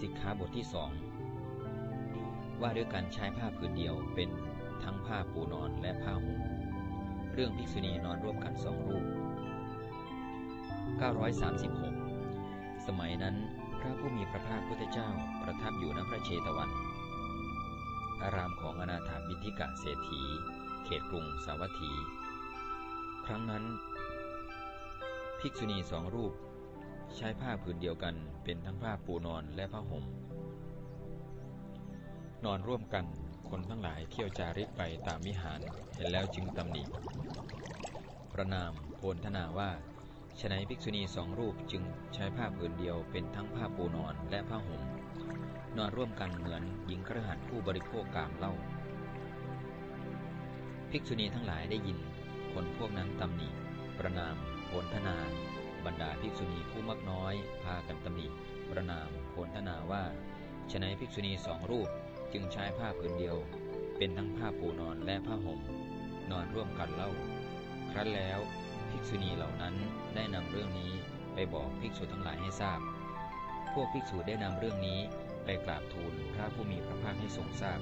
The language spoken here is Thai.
สิกขาบทที่สองว่าด้วยการใช้ผ้าผืนเดียวเป็นทั้งผ้าปูนอนและผ้าห่มเรื่องภิกษุณีนอนร่วมกันสองรูป 936 สมัยนั้นพระผู้มีพระภาคพุทธเจ้าประทับอยู่ณพระเชตวัน อารามของอนาถาบินทิกะเศรษฐี เขตกรุงสาวัตถี ครั้งนั้น ภิกษุณีสองรูป ใช้ผ้าผืนเดียวกันเป็นทั้งผ้าปูนอนและผ้าห่ม นอนร่วมกันคนทั้งหลายเที่ยวจาริกไปตามวิหารเห็นแล้วจึงตำหนิประนามโพลธนาว่าฉนัยภิกษุณีสองรูปจึงใช้ผ้าผืนเดียวเป็นทั้งผ้าปูนอนและผ้าห่มนอนร่วมกันเหมือนหญิงกระหันผู้บริโภคกามเล่าภิกษุณีทั้งหลายได้ยิน คนพวกนั้นตำหนิประนามโพลธนา ภิกษุณีผู้มักน้อย พากันตำหนิประนามโพลธนาว่าฉนัยภิกษุณีสองรูปจึงใช้ผ้าผืนเดียว เป็นทั้งผ้าปูนอนและผ้าห่ม นอนร่วมกันเล่า ครั้นแล้วภิกษุณีเหล่านั้นได้นำเรื่องนี้ไปบอกภิกษุทั้งหลายให้ทราบ พวกภิกษุได้นำเรื่องนี้ไปกราบทูลพระผู้มีพระภาคให้ทรงทราบ